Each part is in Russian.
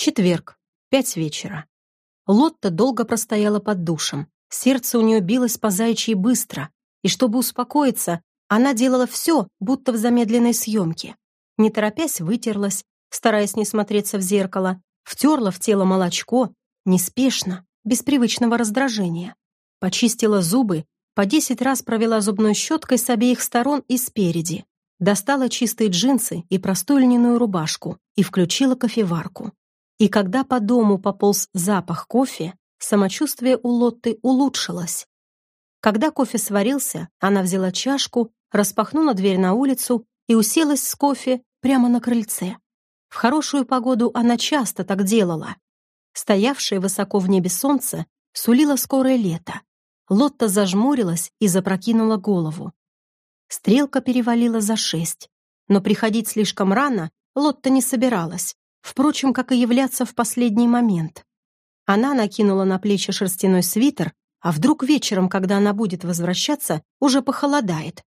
Четверг, пять вечера. Лотта долго простояла под душем. Сердце у нее билось по заячьи быстро, и чтобы успокоиться, она делала все, будто в замедленной съемке. Не торопясь, вытерлась, стараясь не смотреться в зеркало, втерла в тело молочко, неспешно, без привычного раздражения. Почистила зубы, по десять раз провела зубной щеткой с обеих сторон и спереди. Достала чистые джинсы и простую льняную рубашку и включила кофеварку. И когда по дому пополз запах кофе, самочувствие у Лотты улучшилось. Когда кофе сварился, она взяла чашку, распахнула дверь на улицу и уселась с кофе прямо на крыльце. В хорошую погоду она часто так делала. Стоявшее высоко в небе солнце сулило скорое лето. Лотта зажмурилась и запрокинула голову. Стрелка перевалила за шесть, но приходить слишком рано Лотта не собиралась, впрочем, как и являться в последний момент. Она накинула на плечи шерстяной свитер, а вдруг вечером, когда она будет возвращаться, уже похолодает,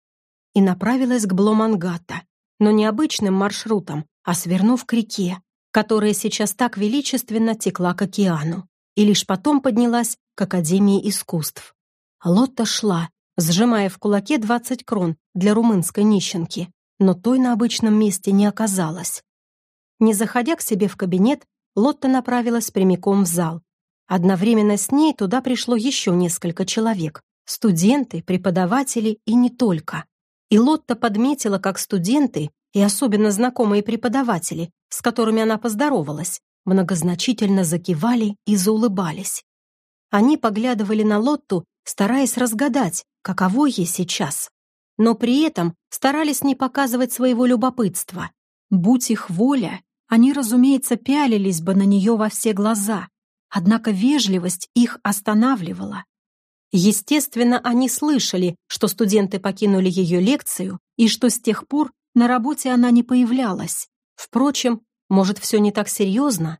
и направилась к Бломангата, но не обычным маршрутом, а свернув к реке, которая сейчас так величественно текла к океану, и лишь потом поднялась к Академии искусств. Лотта шла, сжимая в кулаке 20 крон для румынской нищенки, но той на обычном месте не оказалось. Не заходя к себе в кабинет, Лотта направилась прямиком в зал. Одновременно с ней туда пришло еще несколько человек, студенты, преподаватели и не только. И Лотта подметила, как студенты, и особенно знакомые преподаватели, с которыми она поздоровалась, многозначительно закивали и заулыбались. Они поглядывали на Лотту, стараясь разгадать, каково ей сейчас. Но при этом старались не показывать своего любопытства. Будь их воля, они, разумеется, пялились бы на нее во все глаза, однако вежливость их останавливала. Естественно, они слышали, что студенты покинули ее лекцию и что с тех пор на работе она не появлялась. Впрочем, может, все не так серьезно?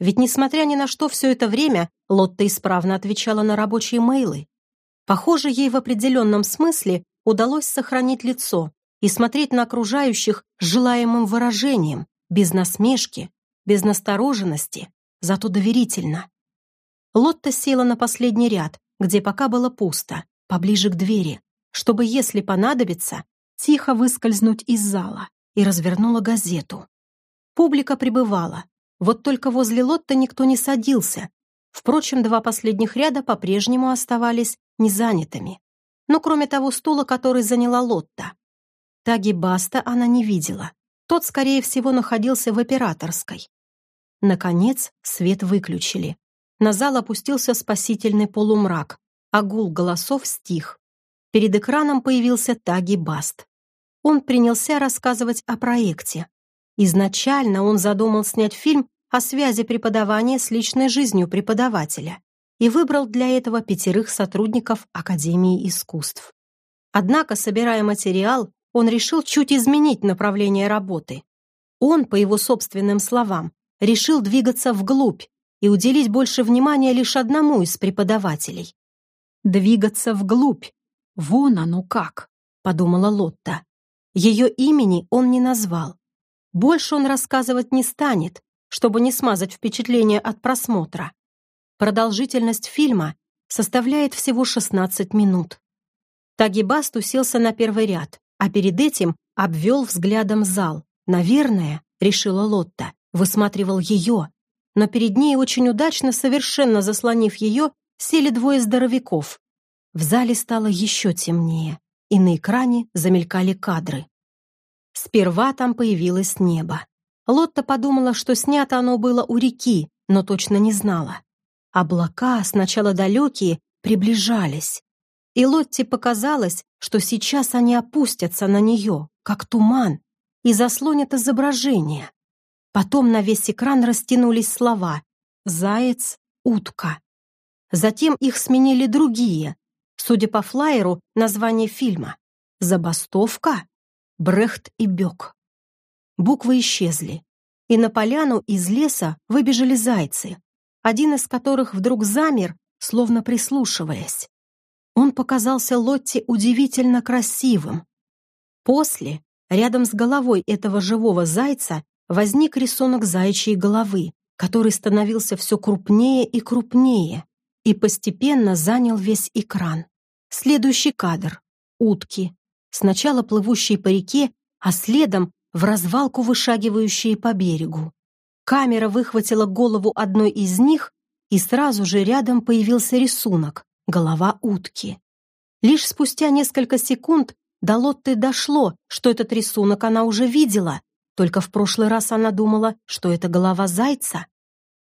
Ведь, несмотря ни на что, все это время Лотта исправно отвечала на рабочие мейлы. Похоже, ей в определенном смысле удалось сохранить лицо и смотреть на окружающих с желаемым выражением, без насмешки, без настороженности, зато доверительно. Лотта села на последний ряд, где пока было пусто, поближе к двери, чтобы, если понадобится, тихо выскользнуть из зала, и развернула газету. Публика прибывала, вот только возле Лотта никто не садился. Впрочем, два последних ряда по-прежнему оставались незанятыми. Но кроме того стула, который заняла Лотта. Таги Баста она не видела. Тот, скорее всего, находился в операторской. Наконец, свет выключили. На зал опустился спасительный полумрак, а гул голосов стих. Перед экраном появился Таги Баст. Он принялся рассказывать о проекте. Изначально он задумал снять фильм о связи преподавания с личной жизнью преподавателя и выбрал для этого пятерых сотрудников Академии искусств. Однако, собирая материал, он решил чуть изменить направление работы. Он, по его собственным словам, решил двигаться вглубь и уделить больше внимания лишь одному из преподавателей. «Двигаться вглубь. Вон оно как», — подумала Лотта. Ее имени он не назвал. Больше он рассказывать не станет, чтобы не смазать впечатление от просмотра. Продолжительность фильма составляет всего 16 минут. Тагибаст уселся на первый ряд, а перед этим обвел взглядом зал. Наверное, решила Лотта, высматривал ее, но перед ней очень удачно, совершенно заслонив ее, сели двое здоровяков. В зале стало еще темнее, и на экране замелькали кадры. Сперва там появилось небо. Лотта подумала, что снято оно было у реки, но точно не знала. Облака, сначала далекие, приближались. И Лотте показалось, что сейчас они опустятся на нее, как туман, и заслонят изображение. Потом на весь экран растянулись слова «заяц», «утка». Затем их сменили другие, судя по флайеру, название фильма «Забастовка», «Брехт и Бек». Буквы исчезли, и на поляну из леса выбежали зайцы, один из которых вдруг замер, словно прислушиваясь. Он показался Лотте удивительно красивым. После, рядом с головой этого живого зайца, возник рисунок заячьей головы, который становился все крупнее и крупнее и постепенно занял весь экран. Следующий кадр — утки, сначала плывущие по реке, а следом в развалку вышагивающие по берегу. Камера выхватила голову одной из них, и сразу же рядом появился рисунок — голова утки. Лишь спустя несколько секунд до Лотты дошло, что этот рисунок она уже видела, только в прошлый раз она думала, что это голова зайца.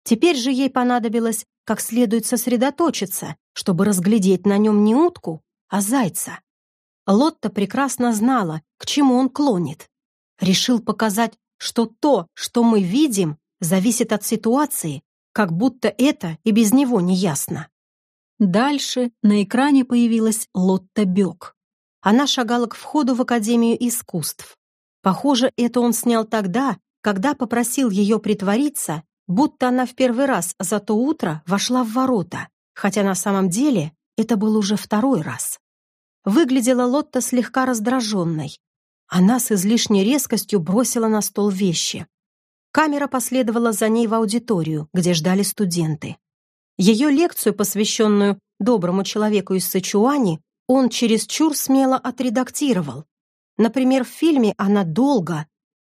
Теперь же ей понадобилось как следует сосредоточиться, чтобы разглядеть на нем не утку, а зайца. Лотта прекрасно знала, к чему он клонит. Решил показать, что то, что мы видим, зависит от ситуации, как будто это и без него не ясно. Дальше на экране появилась Лотта Бек. Она шагала к входу в Академию искусств. Похоже, это он снял тогда, когда попросил ее притвориться, будто она в первый раз за то утро вошла в ворота, хотя на самом деле это был уже второй раз. Выглядела Лотта слегка раздраженной. Она с излишней резкостью бросила на стол вещи. Камера последовала за ней в аудиторию, где ждали студенты. Ее лекцию, посвященную доброму человеку из Сычуани, он чересчур смело отредактировал. Например, в фильме она долго.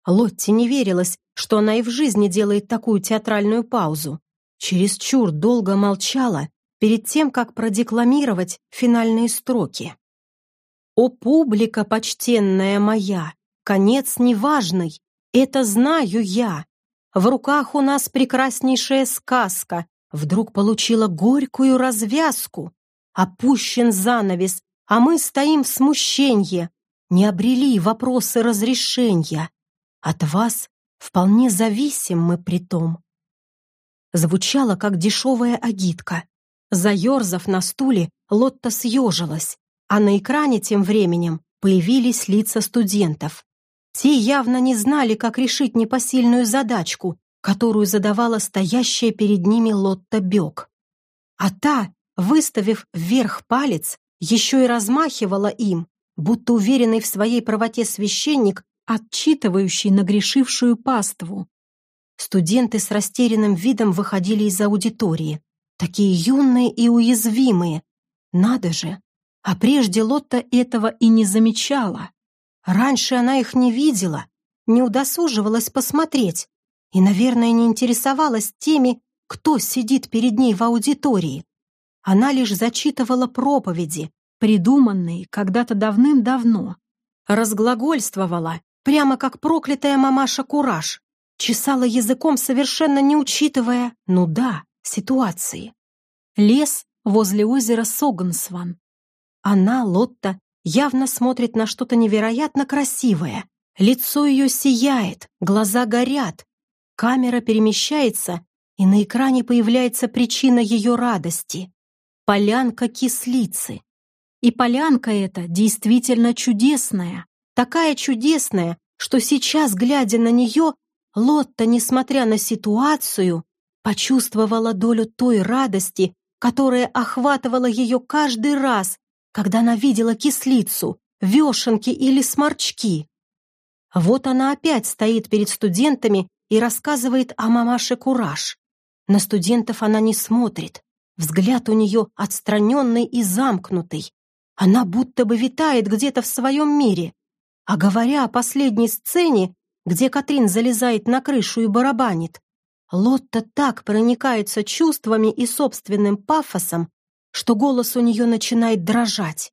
Лотти не верилась, что она и в жизни делает такую театральную паузу. Чересчур долго молчала перед тем, как продекламировать финальные строки. «О, публика почтенная моя, конец неважный, это знаю я. В руках у нас прекраснейшая сказка, вдруг получила горькую развязку. Опущен занавес, а мы стоим в смущенье, не обрели вопросы разрешения. От вас вполне зависим мы при том. Звучало, как дешевая агитка. Заерзав на стуле, Лотта съежилась, а на экране тем временем появились лица студентов. Те явно не знали, как решить непосильную задачку, которую задавала стоящая перед ними Лотта Бек. А та, выставив вверх палец, еще и размахивала им, будто уверенный в своей правоте священник, отчитывающий нагрешившую паству. Студенты с растерянным видом выходили из аудитории. Такие юные и уязвимые. Надо же! А прежде Лотта этого и не замечала. Раньше она их не видела, не удосуживалась посмотреть и, наверное, не интересовалась теми, кто сидит перед ней в аудитории. Она лишь зачитывала проповеди, придуманные когда-то давным-давно. Разглагольствовала, прямо как проклятая мамаша Кураж, чесала языком, совершенно не учитывая, ну да, ситуации. Лес возле озера Согансван. Она, Лотта, явно смотрит на что-то невероятно красивое. Лицо ее сияет, глаза горят. Камера перемещается, и на экране появляется причина ее радости. Полянка кислицы. И полянка эта действительно чудесная. Такая чудесная, что сейчас, глядя на нее, Лотта, несмотря на ситуацию, почувствовала долю той радости, которая охватывала ее каждый раз, когда она видела кислицу, вешенки или сморчки. Вот она опять стоит перед студентами и рассказывает о мамаше Кураж. На студентов она не смотрит. Взгляд у нее отстраненный и замкнутый. Она будто бы витает где-то в своем мире. А говоря о последней сцене, где Катрин залезает на крышу и барабанит, Лотта так проникается чувствами и собственным пафосом, что голос у нее начинает дрожать.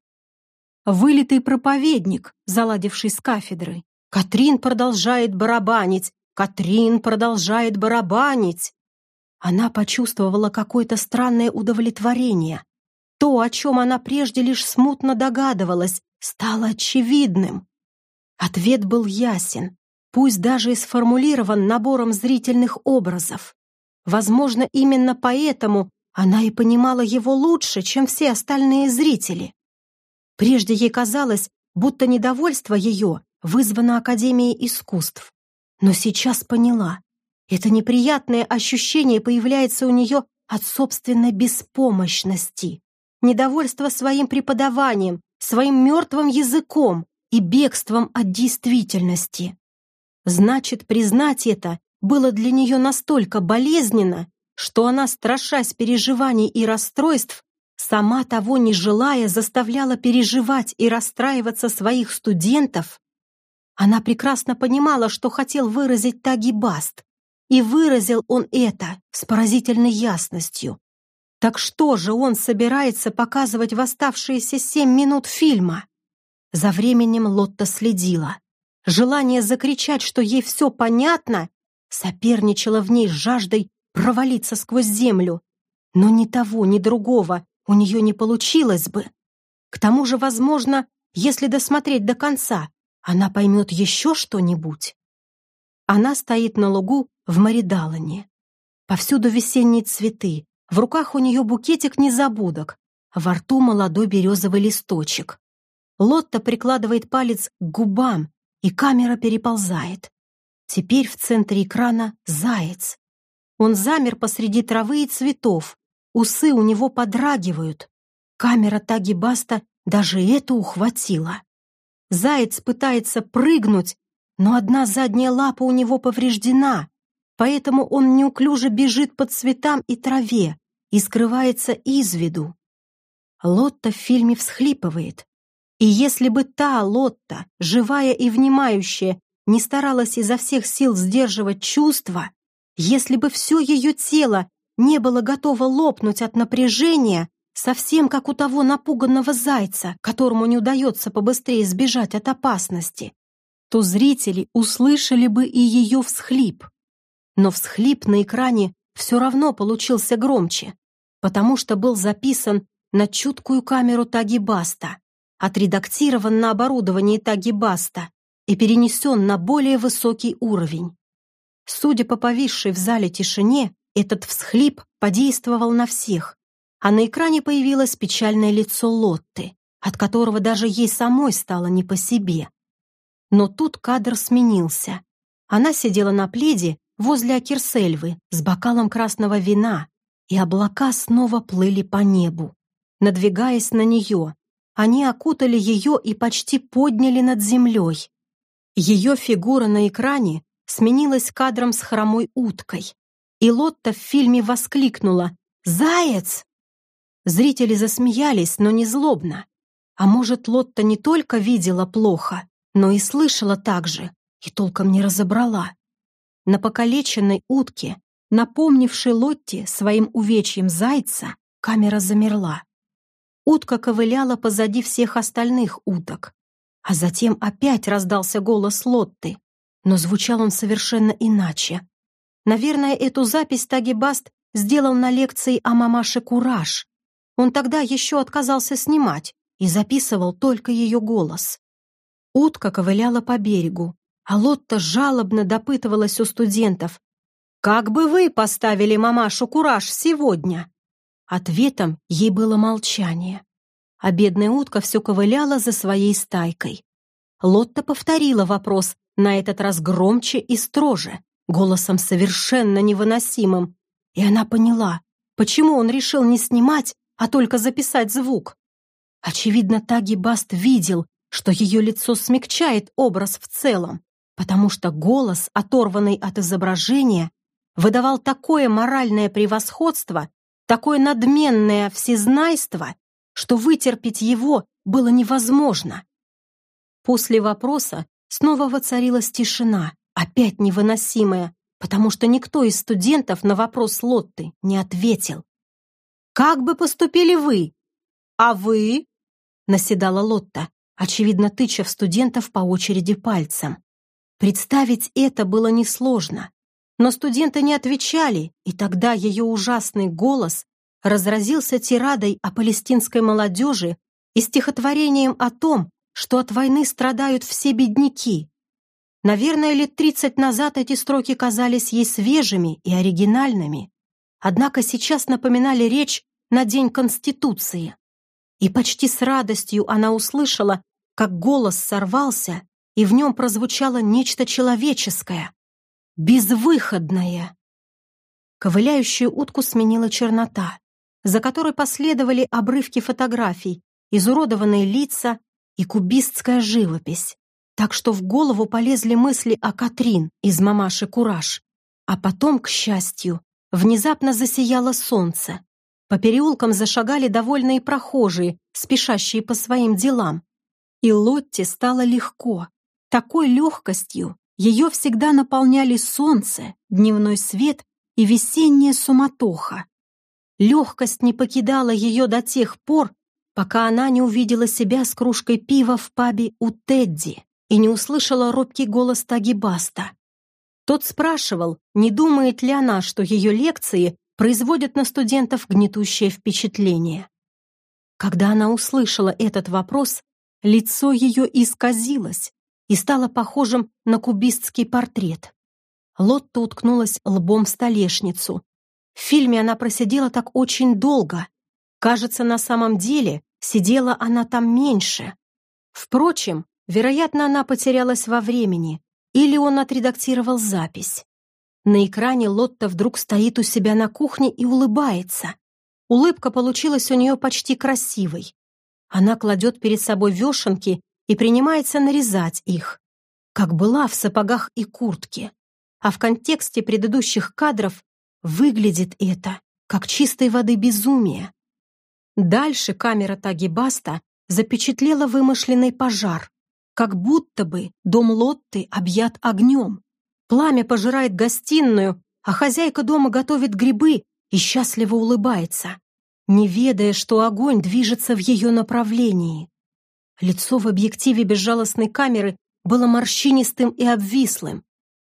Вылитый проповедник, заладивший с кафедры. Катрин продолжает барабанить, Катрин продолжает барабанить. Она почувствовала какое-то странное удовлетворение. То, о чем она прежде лишь смутно догадывалась, стало очевидным. Ответ был ясен, пусть даже и сформулирован набором зрительных образов. Возможно, именно поэтому она и понимала его лучше, чем все остальные зрители. Прежде ей казалось, будто недовольство ее вызвано Академией искусств. Но сейчас поняла. Это неприятное ощущение появляется у нее от собственной беспомощности. Недовольство своим преподаванием, своим мертвым языком и бегством от действительности. Значит, признать это было для нее настолько болезненно, что она, страшась переживаний и расстройств, сама того не желая, заставляла переживать и расстраиваться своих студентов, она прекрасно понимала, что хотел выразить Таги Баст, и выразил он это с поразительной ясностью. Так что же он собирается показывать в оставшиеся семь минут фильма? За временем Лотта следила. Желание закричать, что ей все понятно, соперничало в ней с жаждой провалиться сквозь землю. Но ни того, ни другого у нее не получилось бы. К тому же, возможно, если досмотреть до конца, она поймет еще что-нибудь. Она стоит на лугу в Маридалане. Повсюду весенние цветы, в руках у нее букетик незабудок, во рту молодой березовый листочек. Лотта прикладывает палец к губам, и камера переползает. Теперь в центре экрана заяц. Он замер посреди травы и цветов. Усы у него подрагивают. Камера Таги Баста даже это ухватила. Заяц пытается прыгнуть, но одна задняя лапа у него повреждена, поэтому он неуклюже бежит по цветам и траве и скрывается из виду. Лотта в фильме всхлипывает. И если бы та Лотта, живая и внимающая, не старалась изо всех сил сдерживать чувства, если бы все ее тело не было готово лопнуть от напряжения, совсем как у того напуганного зайца, которому не удается побыстрее сбежать от опасности, то зрители услышали бы и ее всхлип. Но всхлип на экране все равно получился громче, потому что был записан на чуткую камеру Таги Баста, отредактирован на оборудовании Таги Баста и перенесен на более высокий уровень. Судя по повисшей в зале тишине, этот всхлип подействовал на всех, а на экране появилось печальное лицо Лотты, от которого даже ей самой стало не по себе. Но тут кадр сменился. Она сидела на пледе возле Акерсельвы с бокалом красного вина, и облака снова плыли по небу. Надвигаясь на нее, они окутали ее и почти подняли над землей. Ее фигура на экране сменилась кадром с хромой уткой, и Лотта в фильме воскликнула «Заяц!». Зрители засмеялись, но не злобно. А может, Лотта не только видела плохо, но и слышала так же, и толком не разобрала. На покалеченной утке, напомнившей Лотте своим увечьем зайца, камера замерла. Утка ковыляла позади всех остальных уток. А затем опять раздался голос Лотты, но звучал он совершенно иначе. Наверное, эту запись Таги Баст сделал на лекции о мамаше Кураж, он тогда еще отказался снимать и записывал только ее голос. Утка ковыляла по берегу, а Лотта жалобно допытывалась у студентов. «Как бы вы поставили мамашу Кураж сегодня?» Ответом ей было молчание. А бедная утка все ковыляла за своей стайкой. Лотта повторила вопрос, на этот раз громче и строже, голосом совершенно невыносимым. И она поняла, почему он решил не снимать, а только записать звук. Очевидно, Таги Баст видел, что ее лицо смягчает образ в целом, потому что голос, оторванный от изображения, выдавал такое моральное превосходство, такое надменное всезнайство, что вытерпеть его было невозможно. После вопроса снова воцарилась тишина, опять невыносимая, потому что никто из студентов на вопрос Лотты не ответил. Как бы поступили вы? А вы? Наседала Лотта, очевидно, тыча в студентов по очереди пальцем. Представить это было несложно. Но студенты не отвечали, и тогда ее ужасный голос разразился тирадой о палестинской молодежи и стихотворением о том, что от войны страдают все бедняки. Наверное, лет тридцать назад эти строки казались ей свежими и оригинальными, однако сейчас напоминали речь на День Конституции. И почти с радостью она услышала, как голос сорвался, и в нем прозвучало нечто человеческое, безвыходное. Ковыляющую утку сменила чернота, за которой последовали обрывки фотографий, изуродованные лица и кубистская живопись. Так что в голову полезли мысли о Катрин из «Мамаши Кураж». А потом, к счастью, внезапно засияло солнце. По переулкам зашагали довольные прохожие, спешащие по своим делам. И Лотте стало легко. Такой легкостью ее всегда наполняли солнце, дневной свет и весенняя суматоха. Легкость не покидала ее до тех пор, пока она не увидела себя с кружкой пива в пабе у Тедди и не услышала робкий голос Таги Баста. Тот спрашивал, не думает ли она, что ее лекции производят на студентов гнетущее впечатление. Когда она услышала этот вопрос, лицо ее исказилось и стало похожим на кубистский портрет. Лотта уткнулась лбом в столешницу. В фильме она просидела так очень долго. Кажется, на самом деле сидела она там меньше. Впрочем, вероятно, она потерялась во времени, или он отредактировал запись. На экране Лотта вдруг стоит у себя на кухне и улыбается. Улыбка получилась у нее почти красивой. Она кладет перед собой вешенки и принимается нарезать их, как была в сапогах и куртке. А в контексте предыдущих кадров выглядит это как чистой воды безумие. Дальше камера Таги Баста запечатлела вымышленный пожар, как будто бы дом Лотты объят огнем. Пламя пожирает гостиную, а хозяйка дома готовит грибы и счастливо улыбается, не ведая, что огонь движется в ее направлении. Лицо в объективе безжалостной камеры было морщинистым и обвислым.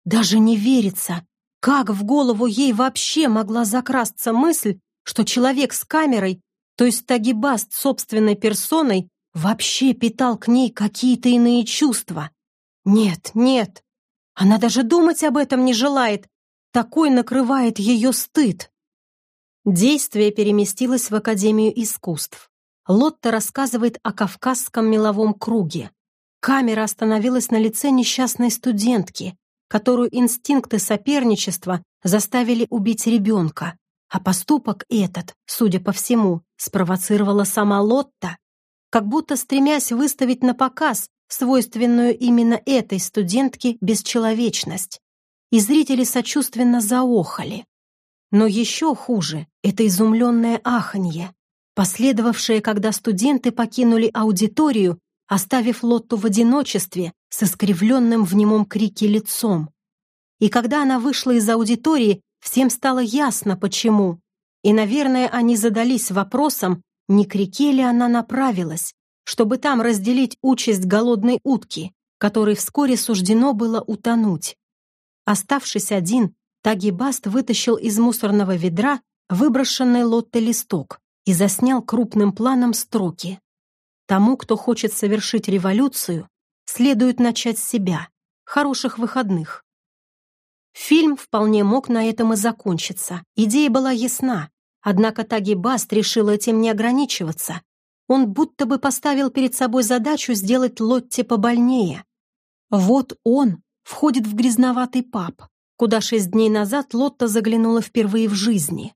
Даже не верится, как в голову ей вообще могла закрасться мысль, что человек с камерой, то есть Тагибаст собственной персоной, вообще питал к ней какие-то иные чувства. Нет, нет, она даже думать об этом не желает. Такой накрывает ее стыд. Действие переместилось в Академию искусств. Лотта рассказывает о Кавказском меловом круге. Камера остановилась на лице несчастной студентки, которую инстинкты соперничества заставили убить ребенка. А поступок этот, судя по всему, спровоцировала сама Лотта, как будто стремясь выставить на показ свойственную именно этой студентке бесчеловечность. И зрители сочувственно заохали. Но еще хуже — это изумленное аханье последовавшее, когда студенты покинули аудиторию, оставив Лотту в одиночестве с искривленным в немом крике лицом. И когда она вышла из аудитории, всем стало ясно, почему. И, наверное, они задались вопросом, не к реке ли она направилась, чтобы там разделить участь голодной утки, которой вскоре суждено было утонуть. Оставшись один, Тагибаст вытащил из мусорного ведра выброшенный Лотте листок и заснял крупным планом строки. Тому, кто хочет совершить революцию, следует начать с себя. Хороших выходных. Фильм вполне мог на этом и закончиться. Идея была ясна. Однако Таги Баст решил этим не ограничиваться. Он будто бы поставил перед собой задачу сделать Лотте побольнее. Вот он входит в грязноватый паб, куда шесть дней назад Лотта заглянула впервые в жизни.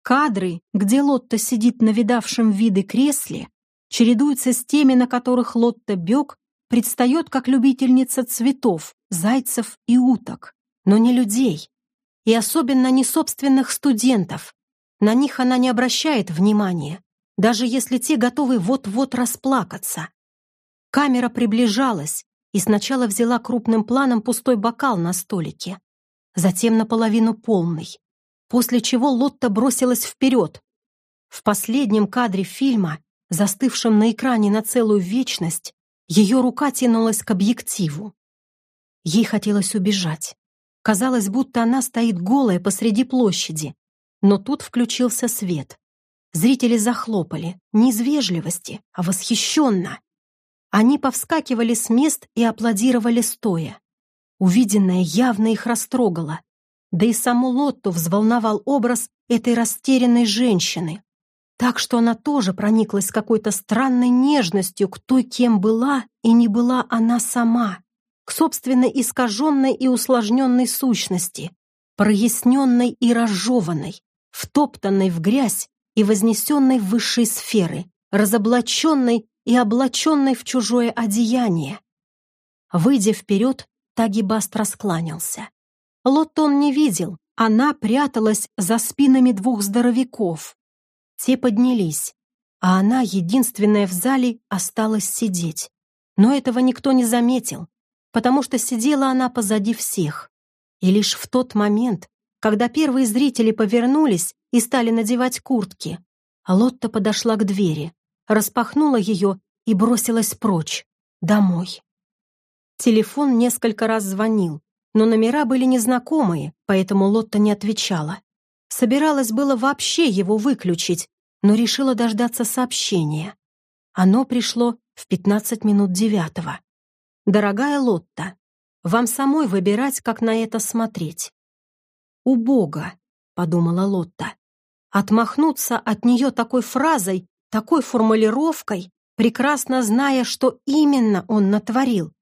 Кадры, где Лотта сидит на видавшем виды кресле, чередуются с теми, на которых Лотта Бёк предстает как любительница цветов, зайцев и уток, но не людей, и особенно не собственных студентов. На них она не обращает внимания, даже если те готовы вот-вот расплакаться. Камера приближалась и сначала взяла крупным планом пустой бокал на столике, затем наполовину полный после чего Лотта бросилась вперед. В последнем кадре фильма, застывшем на экране на целую вечность, ее рука тянулась к объективу. Ей хотелось убежать. Казалось, будто она стоит голая посреди площади. Но тут включился свет. Зрители захлопали, не из вежливости, а восхищенно. Они повскакивали с мест и аплодировали стоя. Увиденное явно их растрогало да и саму Лотту взволновал образ этой растерянной женщины. Так что она тоже прониклась какой-то странной нежностью к той, кем была и не была она сама, к собственной искаженной и усложненной сущности, проясненной и разжеванной, втоптанной в грязь и вознесенной в высшие сферы, разоблаченной и облаченной в чужое одеяние. Выйдя вперед, Тагибаст раскланялся. Лоттон не видел, она пряталась за спинами двух здоровяков. Те поднялись, а она, единственная в зале, осталась сидеть. Но этого никто не заметил, потому что сидела она позади всех. И лишь в тот момент, когда первые зрители повернулись и стали надевать куртки, Лотта подошла к двери, распахнула ее и бросилась прочь, домой. Телефон несколько раз звонил, но номера были незнакомые, поэтому Лотта не отвечала. Собиралась было вообще его выключить, но решила дождаться сообщения. Оно пришло в 15 минут девятого. «Дорогая Лотта, вам самой выбирать, как на это смотреть». «Убого», — подумала Лотта. Отмахнуться от нее такой фразой, такой формулировкой, прекрасно зная, что именно он натворил.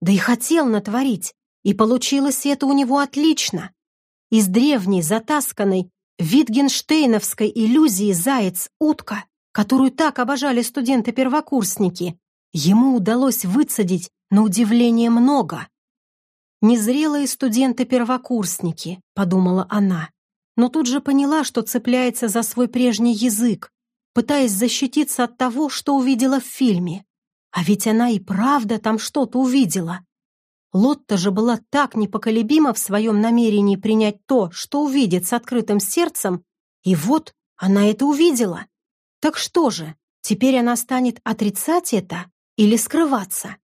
Да и хотел натворить, и получилось это у него отлично. Из древней, затасканной, витгенштейновской иллюзии «заяц-утка», которую так обожали студенты-первокурсники, ему удалось выцедить на удивление много. «Незрелые студенты-первокурсники», — подумала она, но тут же поняла, что цепляется за свой прежний язык, пытаясь защититься от того, что увидела в фильме. А ведь она и правда там что-то увидела. Лотта же была так непоколебима в своем намерении принять то, что увидит с открытым сердцем, и вот она это увидела. Так что же, теперь она станет отрицать это или скрываться?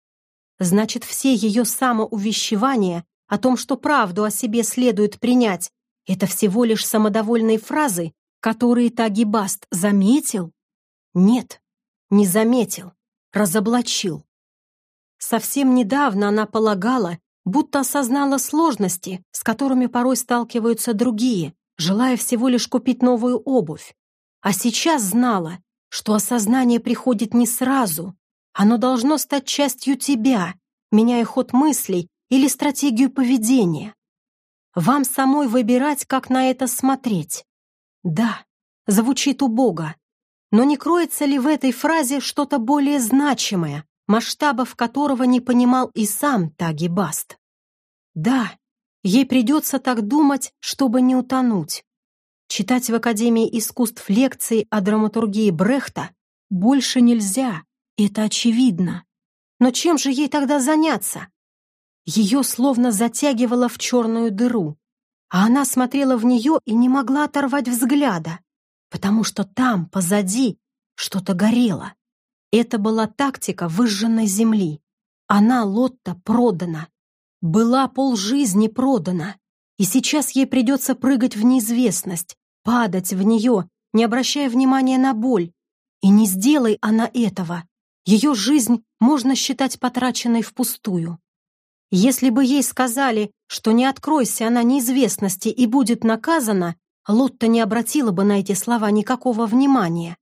Значит, все ее самоувещевания о том, что правду о себе следует принять, это всего лишь самодовольные фразы, которые Тагибаст заметил? Нет, не заметил, разоблачил. Совсем недавно она полагала, будто осознала сложности, с которыми порой сталкиваются другие, желая всего лишь купить новую обувь. А сейчас знала, что осознание приходит не сразу. Оно должно стать частью тебя, меняя ход мыслей или стратегию поведения. Вам самой выбирать, как на это смотреть. Да, звучит убого. Но не кроется ли в этой фразе что-то более значимое, масштабов которого не понимал и сам Таги Баст. Да, ей придется так думать, чтобы не утонуть. Читать в Академии искусств лекции о драматургии Брехта больше нельзя, это очевидно. Но чем же ей тогда заняться? Ее словно затягивало в черную дыру, а она смотрела в нее и не могла оторвать взгляда, потому что там, позади, что-то горело. Это была тактика выжженной земли. Она, Лотта, продана. Была полжизни продана. И сейчас ей придется прыгать в неизвестность, падать в нее, не обращая внимания на боль. И не сделай она этого. Ее жизнь можно считать потраченной впустую. Если бы ей сказали, что не откройся она неизвестности и будет наказана, Лотта не обратила бы на эти слова никакого внимания.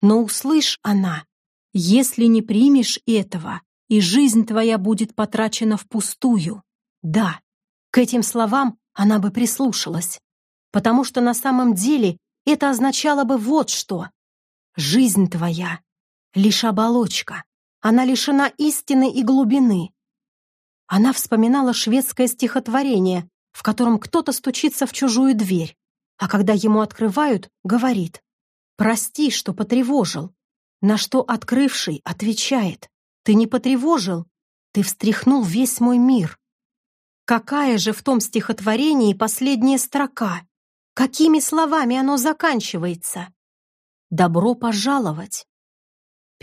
Но услышь она, если не примешь этого, и жизнь твоя будет потрачена впустую. Да, к этим словам она бы прислушалась, потому что на самом деле это означало бы вот что. Жизнь твоя — лишь оболочка, она лишена истины и глубины. Она вспоминала шведское стихотворение, в котором кто-то стучится в чужую дверь, а когда ему открывают, говорит «Прости, что потревожил, на что открывший отвечает «Ты не потревожил, ты встряхнул весь мой мир». Какая же в том стихотворении последняя строка? Какими словами оно заканчивается? «Добро пожаловать».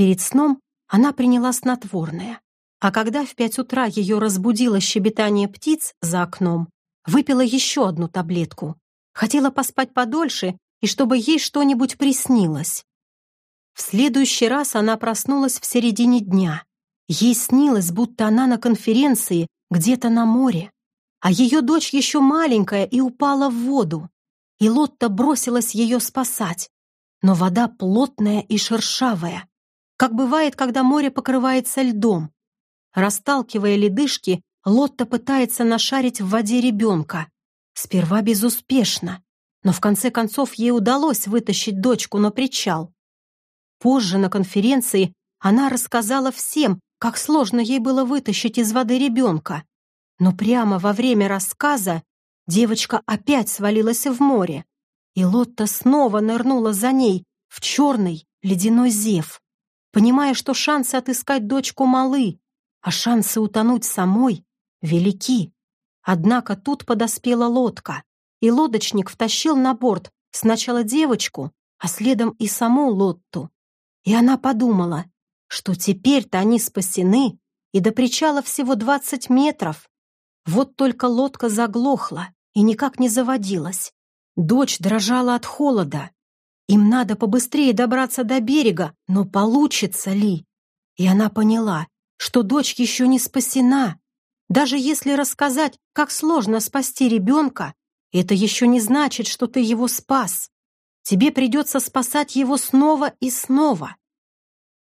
Перед сном она приняла снотворное, а когда в пять утра ее разбудило щебетание птиц за окном, выпила еще одну таблетку. Хотела поспать подольше и чтобы ей что-нибудь приснилось. В следующий раз она проснулась в середине дня. Ей снилось, будто она на конференции где-то на море, а ее дочь еще маленькая и упала в воду. И Лотта бросилась ее спасать. Но вода плотная и шершавая, как бывает, когда море покрывается льдом. Расталкивая ледышки, Лотта пытается нашарить в воде ребенка. Сперва безуспешно, но в конце концов ей удалось вытащить дочку на причал. Позже на конференции она рассказала всем, как сложно ей было вытащить из воды ребенка. Но прямо во время рассказа девочка опять свалилась в море, и Лотта снова нырнула за ней в черный ледяной зев, понимая, что шансы отыскать дочку малы, а шансы утонуть самой велики. Однако тут подоспела лодка, и лодочник втащил на борт сначала девочку, а следом и саму Лотту. И она подумала, что теперь-то они спасены, и до причала всего двадцать метров. Вот только лодка заглохла и никак не заводилась. Дочь дрожала от холода. Им надо побыстрее добраться до берега, но получится ли? И она поняла, что дочь еще не спасена. Даже если рассказать, как сложно спасти ребенка, это еще не значит, что ты его спас. Тебе придется спасать его снова и снова.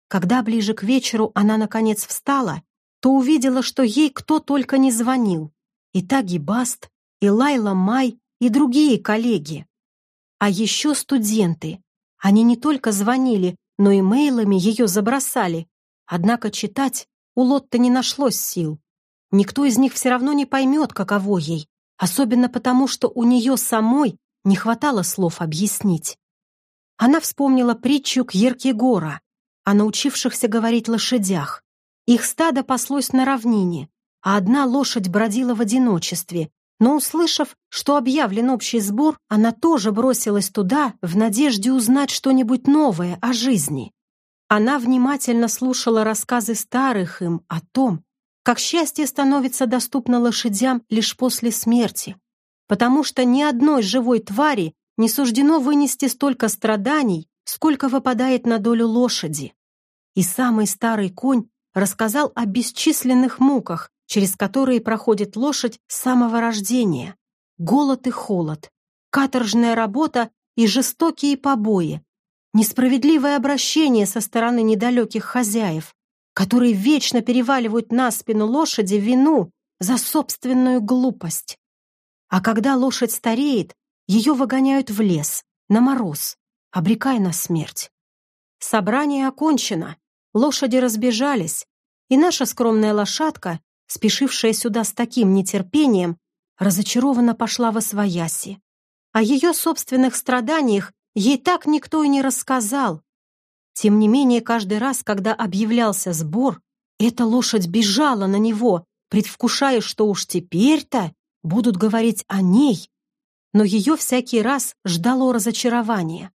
Когда ближе к вечеру она наконец встала, то увидела, что ей кто только не звонил. И Таги Баст, и Лайла Май, и другие коллеги. А еще студенты. Они не только звонили, но и мейлами ее забросали. Однако читать у Лотты не нашлось сил. Никто из них все равно не поймет, каково ей, особенно потому, что у нее самой не хватало слов объяснить. Она вспомнила притчу Кьеркегора о научившихся говорить лошадях. Их стадо паслось на равнине, а одна лошадь бродила в одиночестве, но, услышав, что объявлен общий сбор, она тоже бросилась туда в надежде узнать что-нибудь новое о жизни. Она внимательно слушала рассказы старых им о том, как счастье становится доступно лошадям лишь после смерти, потому что ни одной живой твари не суждено вынести столько страданий, сколько выпадает на долю лошади. И самый старый конь рассказал о бесчисленных муках, через которые проходит лошадь с самого рождения. Голод и холод, каторжная работа и жестокие побои, несправедливое обращение со стороны недалеких хозяев, которые вечно переваливают на спину лошади вину за собственную глупость. А когда лошадь стареет, ее выгоняют в лес, на мороз, обрекая на смерть. Собрание окончено, лошади разбежались, и наша скромная лошадка, спешившая сюда с таким нетерпением, разочарованно пошла во свояси. О ее собственных страданиях ей так никто и не рассказал. Тем не менее, каждый раз, когда объявлялся сбор, эта лошадь бежала на него, предвкушая, что уж теперь-то будут говорить о ней. Но ее всякий раз ждало разочарование.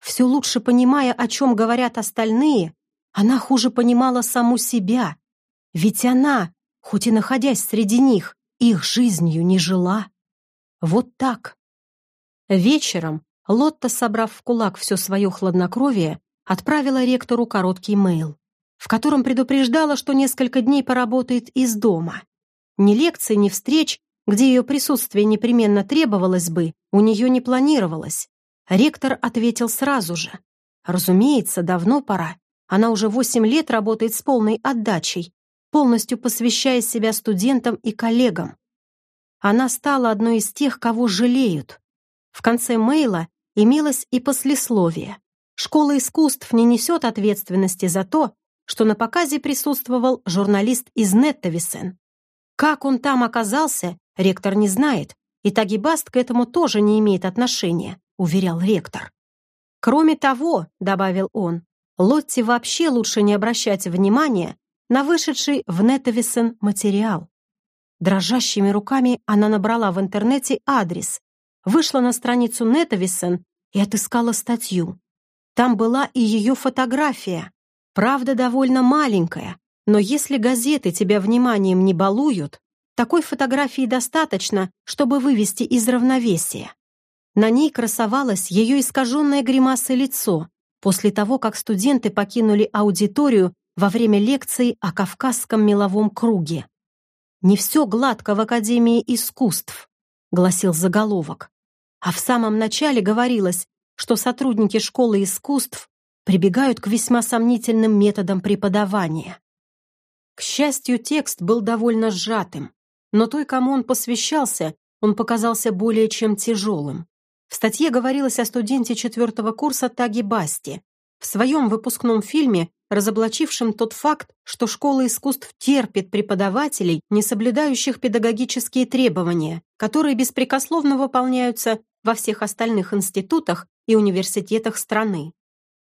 Все лучше понимая, о чем говорят остальные, она хуже понимала саму себя, ведь она, хоть и находясь среди них, их жизнью не жила. Вот так. Вечером Лотта, собрав в кулак все свое хладнокровие, отправила ректору короткий мейл, в котором предупреждала, что несколько дней поработает из дома. Ни лекций, ни встреч, где ее присутствие непременно требовалось бы, у нее не планировалось. Ректор ответил сразу же. Разумеется, давно пора. Она уже восемь лет работает с полной отдачей, полностью посвящая себя студентам и коллегам. Она стала одной из тех, кого жалеют. В конце мейла имелось и послесловие. Школа искусств не несет ответственности за то, что на показе присутствовал журналист из Неттовисен. Как он там оказался, ректор не знает, и Тагибаст к этому тоже не имеет отношения, уверял ректор. Кроме того, добавил он, Лотти вообще лучше не обращать внимания на вышедший в Нетовисен материал. Дрожащими руками она набрала в интернете адрес, вышла на страницу Нетовисен и отыскала статью. Там была и ее фотография, правда, довольно маленькая, но если газеты тебя вниманием не балуют, такой фотографии достаточно, чтобы вывести из равновесия. На ней красовалось ее искаженное гримасой лицо, после того, как студенты покинули аудиторию во время лекции о Кавказском меловом круге. «Не все гладко в Академии искусств», — гласил заголовок. А в самом начале говорилось, что сотрудники школы искусств прибегают к весьма сомнительным методам преподавания. К счастью, текст был довольно сжатым, но той, кому он посвящался, он показался более чем тяжелым. В статье говорилось о студенте четвертого курса Таги Басти, В своем выпускном фильме, разоблачившем тот факт, что школа искусств терпит преподавателей, не соблюдающих педагогические требования, которые беспрекословно выполняются во всех остальных институтах и университетах страны.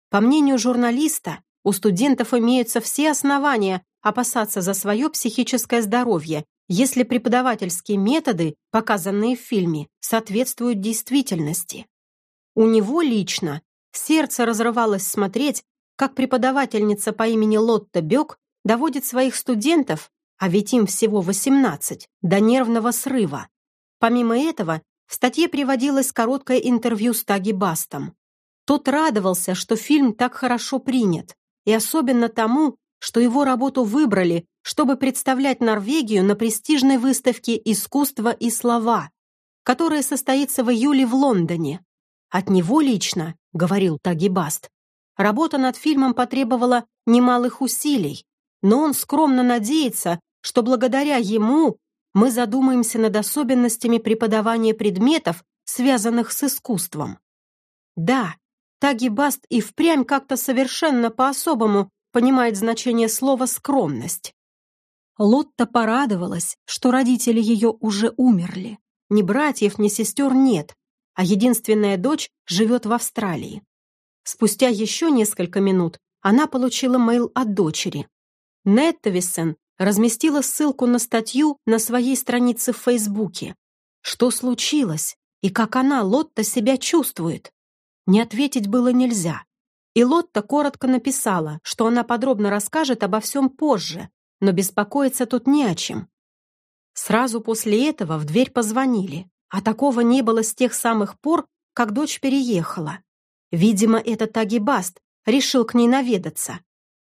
По мнению журналиста, у студентов имеются все основания опасаться за свое психическое здоровье, если преподавательские методы, показанные в фильме, соответствуют действительности. У него лично сердце разрывалось смотреть, как преподавательница по имени Лотта Бек доводит своих студентов, а ведь им всего 18, до нервного срыва. Помимо этого, в статье приводилось короткое интервью с Таги Бастом. Тот радовался, что фильм так хорошо принят, и особенно тому, что его работу выбрали, чтобы представлять Норвегию на престижной выставке «Искусство и слова», которая состоится в июле в Лондоне. От него лично, говорил Тагибаст, работа над фильмом потребовала немалых усилий, но он скромно надеется, что благодаря ему мы задумаемся над особенностями преподавания предметов, связанных с искусством. Да, Тагибаст и впрямь как-то совершенно по-особому понимает значение слова «скромность». Лотта порадовалась, что родители ее уже умерли. Ни братьев, ни сестер нет, а единственная дочь живет в Австралии. Спустя еще несколько минут она получила мейл от дочери. Неттовисен разместила ссылку на статью на своей странице в Фейсбуке. Что случилось и как она, Лотта, себя чувствует? Не ответить было нельзя. И Лотта коротко написала, что она подробно расскажет обо всем позже, но беспокоиться тут не о чем. Сразу после этого в дверь позвонили, а такого не было с тех самых пор, как дочь переехала. Видимо, этот Агибаст решил к ней наведаться.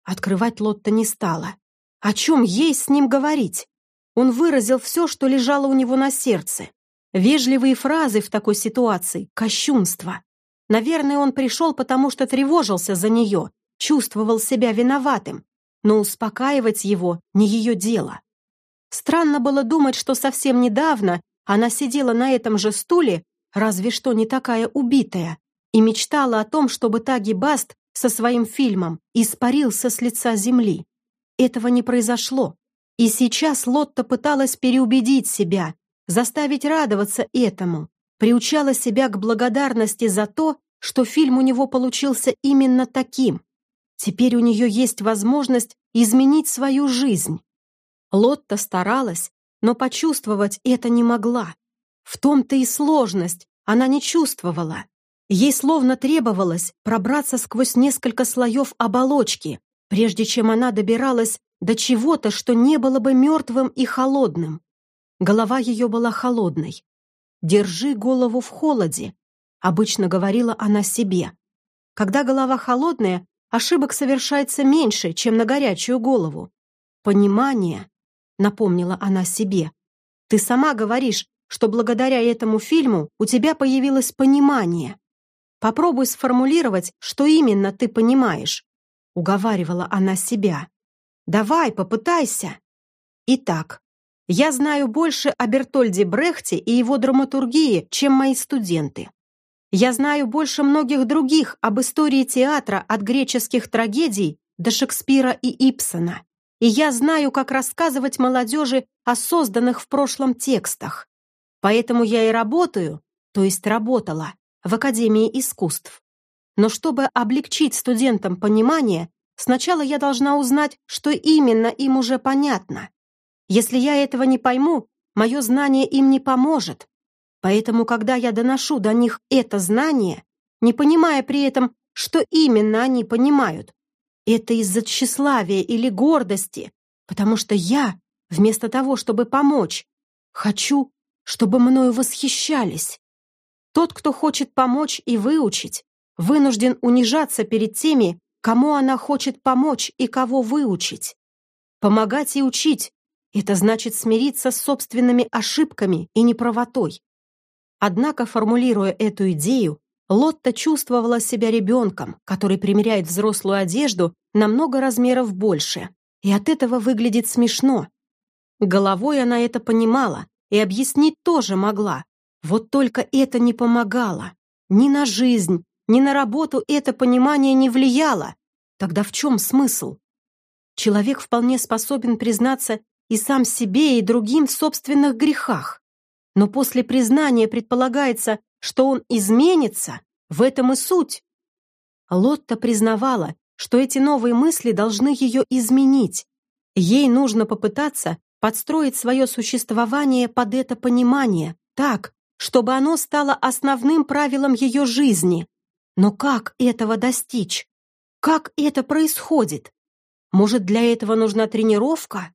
Открывать Лотта не стала. О чем ей с ним говорить? Он выразил все, что лежало у него на сердце. Вежливые фразы в такой ситуации – кощунство. Наверное, он пришел, потому что тревожился за нее, чувствовал себя виноватым, но успокаивать его не ее дело. Странно было думать, что совсем недавно она сидела на этом же стуле, разве что не такая убитая, и мечтала о том, чтобы Таги Баст со своим фильмом испарился с лица земли. Этого не произошло. И сейчас Лотта пыталась переубедить себя, заставить радоваться этому, приучала себя к благодарности за то, что фильм у него получился именно таким. Теперь у нее есть возможность изменить свою жизнь. Лотта старалась, но почувствовать это не могла. В том-то и сложность, она не чувствовала. Ей словно требовалось пробраться сквозь несколько слоев оболочки, прежде чем она добиралась до чего-то, что не было бы мертвым и холодным. Голова ее была холодной. «Держи голову в холоде», — обычно говорила она себе. Когда голова холодная, ошибок совершается меньше, чем на горячую голову. «Понимание», — напомнила она себе. «Ты сама говоришь, что благодаря этому фильму у тебя появилось понимание. Попробуй сформулировать, что именно ты понимаешь», — уговаривала она себя. «Давай, попытайся». Итак, я знаю больше о Бертольде Брехте и его драматургии, чем мои студенты. Я знаю больше многих других об истории театра от греческих трагедий до Шекспира и Ипсона. И я знаю, как рассказывать молодежи о созданных в прошлом текстах. Поэтому я и работаю, то есть работала, в Академии искусств. Но чтобы облегчить студентам понимание, сначала я должна узнать, что именно им уже понятно. Если я этого не пойму, мое знание им не поможет. Поэтому, когда я доношу до них это знание, не понимая при этом, что именно они понимают, это из-за тщеславия или гордости, потому что я, вместо того, чтобы помочь, хочу, чтобы мною восхищались. Тот, кто хочет помочь и выучить, вынужден унижаться перед теми, кому она хочет помочь и кого выучить. Помогать и учить это значит смириться с собственными ошибками и неправотой. Однако, формулируя эту идею, Лотта чувствовала себя ребенком, который примеряет взрослую одежду на много размеров больше, и от этого выглядит смешно. Головой она это понимала и объяснить тоже могла, вот только это не помогало ни на жизнь, ни на работу это понимание не влияло. Тогда в чем смысл? Человек вполне способен признаться и сам себе, и другим в собственных грехах. Но после признания предполагается, что он изменится, в этом и суть. Лотта признавала, что эти новые мысли должны ее изменить. Ей нужно попытаться подстроить свое существование под это понимание, так, чтобы оно стало основным правилом ее жизни. Но как этого достичь? Как это происходит? Может, для этого нужна тренировка?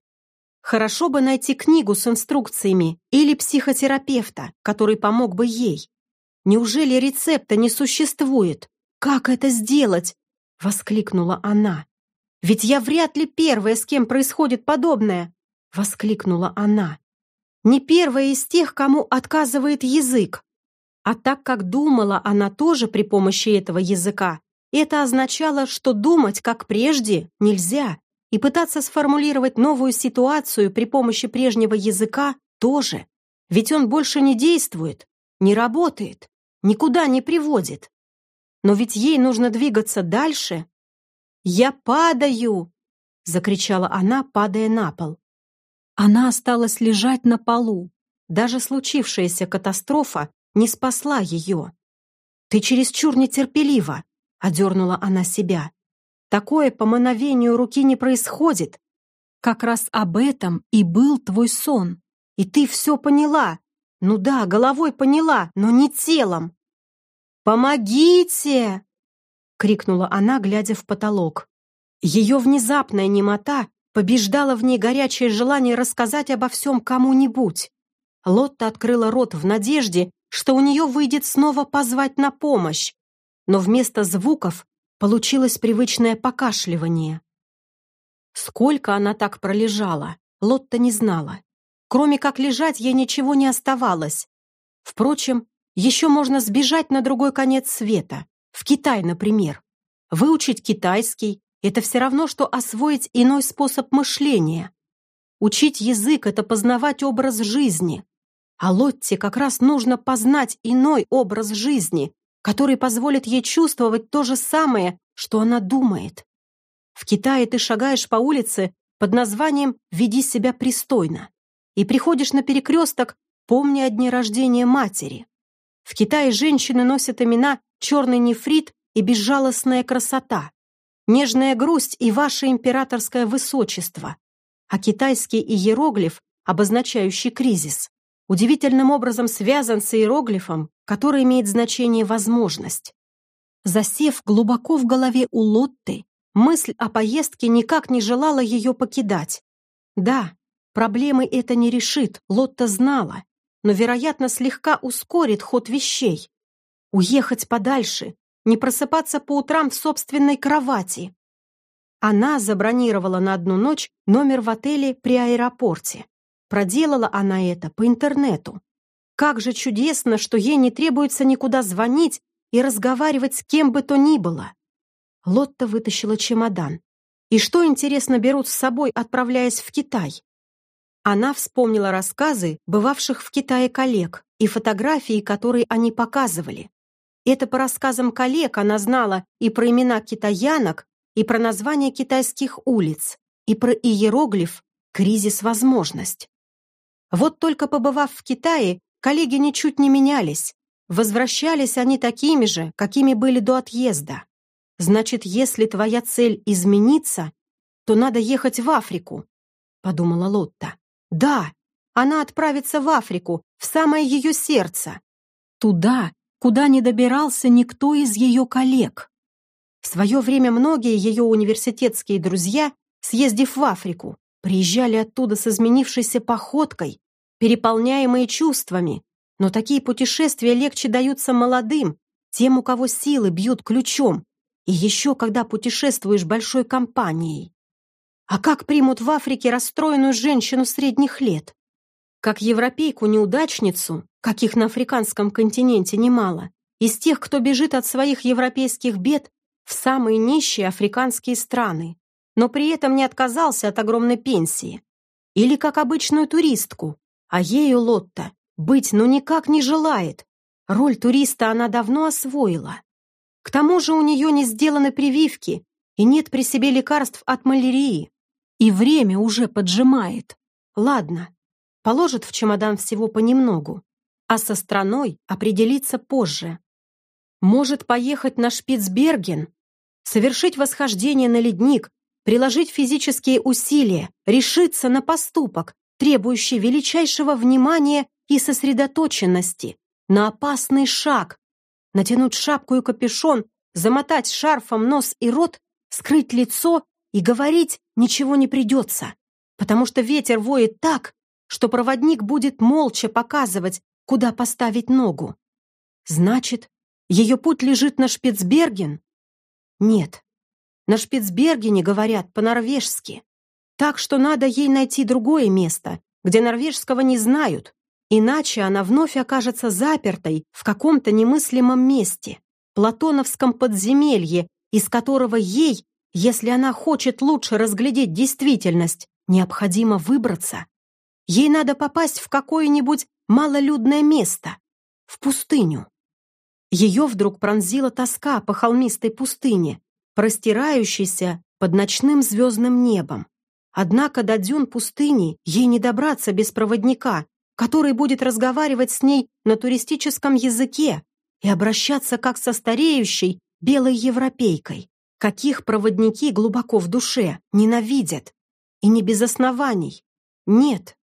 Хорошо бы найти книгу с инструкциями или психотерапевта, который помог бы ей. Неужели рецепта не существует? Как это сделать? Воскликнула она. Ведь я вряд ли первая, с кем происходит подобное. Воскликнула она. Не первая из тех, кому отказывает язык. А так как думала она тоже при помощи этого языка, это означало, что думать, как прежде, нельзя, и пытаться сформулировать новую ситуацию при помощи прежнего языка тоже. Ведь он больше не действует, не работает, никуда не приводит. Но ведь ей нужно двигаться дальше. «Я падаю!» — закричала она, падая на пол. Она осталась лежать на полу. Даже случившаяся катастрофа не спасла ее. «Ты чересчур нетерпелива», — одернула она себя. «Такое по мановению руки не происходит. Как раз об этом и был твой сон. И ты все поняла. Ну да, головой поняла, но не телом. «Помогите!» — крикнула она, глядя в потолок. Ее внезапная немота побеждала в ней горячее желание рассказать обо всем кому-нибудь. Лотта открыла рот в надежде, что у нее выйдет снова позвать на помощь, но вместо звуков получилось привычное покашливание. Сколько она так пролежала, Лотта не знала. Кроме как лежать, ей ничего не оставалось. Впрочем, еще можно сбежать на другой конец света, в Китай, например. Выучить китайский – это все равно, что освоить иной способ мышления. Учить язык – это познавать образ жизни. А Лотте как раз нужно познать иной образ жизни, который позволит ей чувствовать то же самое, что она думает. В Китае ты шагаешь по улице под названием «Веди себя пристойно» и приходишь на перекресток «Помни о дне рождения матери». В Китае женщины носят имена «черный нефрит» и «безжалостная красота», «нежная грусть» и «ваше императорское высочество», а китайский иероглиф, обозначающий кризис, удивительным образом связан с иероглифом, который имеет значение «возможность». Засев глубоко в голове у Лотты, мысль о поездке никак не желала ее покидать. Да, проблемы это не решит, Лотта знала, но, вероятно, слегка ускорит ход вещей. Уехать подальше, не просыпаться по утрам в собственной кровати. Она забронировала на одну ночь номер в отеле при аэропорте. Проделала она это по интернету. Как же чудесно, что ей не требуется никуда звонить и разговаривать с кем бы то ни было. Лотта вытащила чемодан. И что, интересно, берут с собой, отправляясь в Китай? Она вспомнила рассказы бывавших в Китае коллег и фотографии, которые они показывали. Это по рассказам коллег она знала и про имена китаянок, и про названия китайских улиц, и про иероглиф «кризис-возможность». Вот только побывав в Китае, коллеги ничуть не менялись. Возвращались они такими же, какими были до отъезда. Значит, если твоя цель измениться, то надо ехать в Африку, подумала Лотта. Да, она отправится в Африку, в самое ее сердце. Туда, куда не добирался никто из ее коллег. В свое время многие ее университетские друзья, съездив в Африку, приезжали оттуда с изменившейся походкой, переполняемые чувствами. Но такие путешествия легче даются молодым, тем, у кого силы бьют ключом, и еще когда путешествуешь большой компанией. А как примут в Африке расстроенную женщину средних лет? Как европейку-неудачницу, каких на африканском континенте немало, из тех, кто бежит от своих европейских бед в самые нищие африканские страны, но при этом не отказался от огромной пенсии. Или как обычную туристку, а ею Лотта быть ну никак не желает. Роль туриста она давно освоила. К тому же у нее не сделаны прививки и нет при себе лекарств от малярии. И время уже поджимает. Ладно, положит в чемодан всего понемногу, а со страной определиться позже. Может поехать на Шпицберген, совершить восхождение на ледник, приложить физические усилия, решиться на поступок, требующий величайшего внимания и сосредоточенности, на опасный шаг, натянуть шапку и капюшон, замотать шарфом нос и рот, скрыть лицо и говорить ничего не придется, потому что ветер воет так, что проводник будет молча показывать, куда поставить ногу. Значит, ее путь лежит на Шпицберген? Нет. На Шпицбергене говорят по-норвежски. Так что надо ей найти другое место, где норвежского не знают, иначе она вновь окажется запертой в каком-то немыслимом месте, платоновском подземелье, из которого ей, если она хочет лучше разглядеть действительность, необходимо выбраться. Ей надо попасть в какое-нибудь малолюдное место, в пустыню. Ее вдруг пронзила тоска по холмистой пустыне, простирающейся под ночным звездным небом. Однако до дюн пустыни ей не добраться без проводника, который будет разговаривать с ней на туристическом языке и обращаться как со стареющей белой европейкой, каких проводники глубоко в душе ненавидят. И не без оснований. Нет,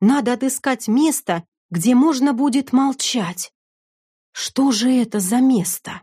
надо отыскать место, где можно будет молчать. Что же это за место?